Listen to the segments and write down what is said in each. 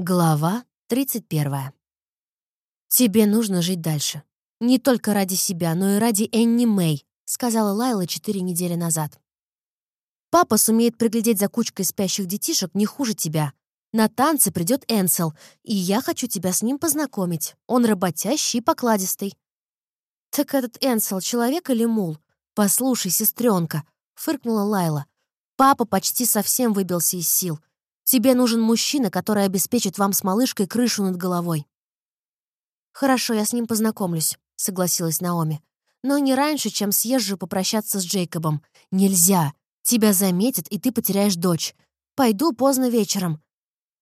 Глава 31. «Тебе нужно жить дальше. Не только ради себя, но и ради Энни Мэй», сказала Лайла четыре недели назад. «Папа сумеет приглядеть за кучкой спящих детишек не хуже тебя. На танцы придет Энсел, и я хочу тебя с ним познакомить. Он работящий и покладистый». «Так этот Энсел человек или мул? Послушай, сестренка, фыркнула Лайла. «Папа почти совсем выбился из сил. Тебе нужен мужчина, который обеспечит вам с малышкой крышу над головой». «Хорошо, я с ним познакомлюсь», — согласилась Наоми. «Но не раньше, чем съезжу попрощаться с Джейкобом. Нельзя. Тебя заметят, и ты потеряешь дочь. Пойду поздно вечером».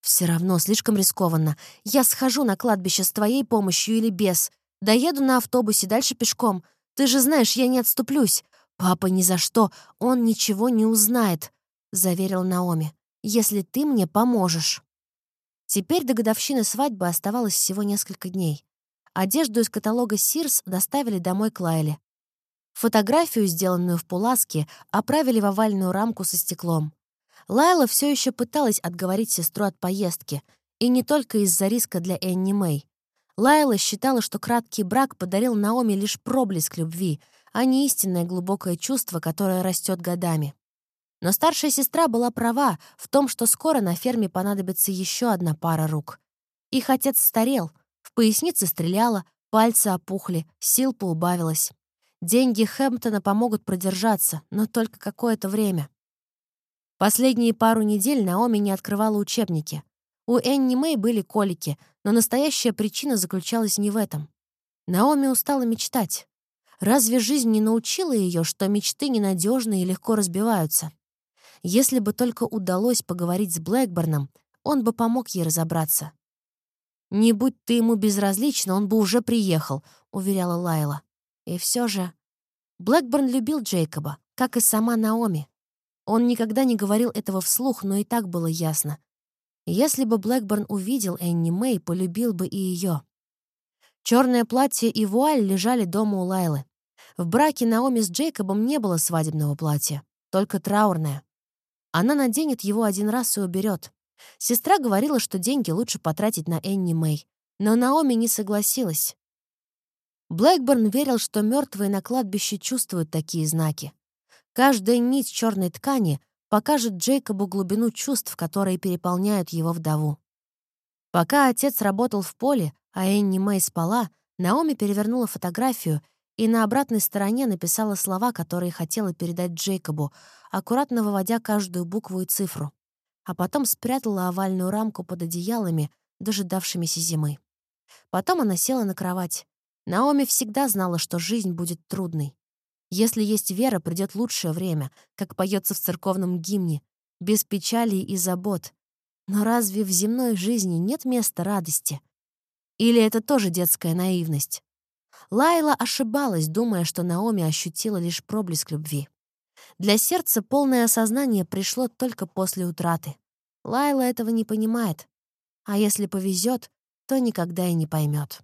«Все равно слишком рискованно. Я схожу на кладбище с твоей помощью или без. Доеду на автобусе, дальше пешком. Ты же знаешь, я не отступлюсь. Папа ни за что, он ничего не узнает», — заверил Наоми если ты мне поможешь». Теперь до годовщины свадьбы оставалось всего несколько дней. Одежду из каталога Сирс доставили домой к Лайле. Фотографию, сделанную в Пуласке, оправили в овальную рамку со стеклом. Лайла все еще пыталась отговорить сестру от поездки, и не только из-за риска для Энни Мэй. Лайла считала, что краткий брак подарил Наоми лишь проблеск любви, а не истинное глубокое чувство, которое растет годами. Но старшая сестра была права в том, что скоро на ферме понадобится еще одна пара рук. Их отец старел, в пояснице стреляло, пальцы опухли, сил поубавилось. Деньги Хэмптона помогут продержаться, но только какое-то время. Последние пару недель Наоми не открывала учебники. У Энни Мэй были колики, но настоящая причина заключалась не в этом. Наоми устала мечтать. Разве жизнь не научила ее, что мечты ненадежны и легко разбиваются? Если бы только удалось поговорить с Блэкборном, он бы помог ей разобраться. «Не будь ты ему безразлична, он бы уже приехал», — уверяла Лайла. И все же... Блэкборн любил Джейкоба, как и сама Наоми. Он никогда не говорил этого вслух, но и так было ясно. Если бы Блэкборн увидел Энни Мэй, полюбил бы и ее. Черное платье и вуаль лежали дома у Лайлы. В браке Наоми с Джейкобом не было свадебного платья, только траурное. Она наденет его один раз и уберет. Сестра говорила, что деньги лучше потратить на Энни Мэй, но Наоми не согласилась. Блэкборн верил, что мертвые на кладбище чувствуют такие знаки. Каждая нить черной ткани покажет Джейкобу глубину чувств, которые переполняют его вдову. Пока отец работал в поле, а Энни Мэй спала, Наоми перевернула фотографию и на обратной стороне написала слова, которые хотела передать Джейкобу, аккуратно выводя каждую букву и цифру, а потом спрятала овальную рамку под одеялами, дожидавшимися зимы. Потом она села на кровать. Наоми всегда знала, что жизнь будет трудной. Если есть вера, придет лучшее время, как поется в церковном гимне, без печали и забот. Но разве в земной жизни нет места радости? Или это тоже детская наивность? Лайла ошибалась, думая, что Наоми ощутила лишь проблеск любви. Для сердца полное осознание пришло только после утраты. Лайла этого не понимает. А если повезет, то никогда и не поймет.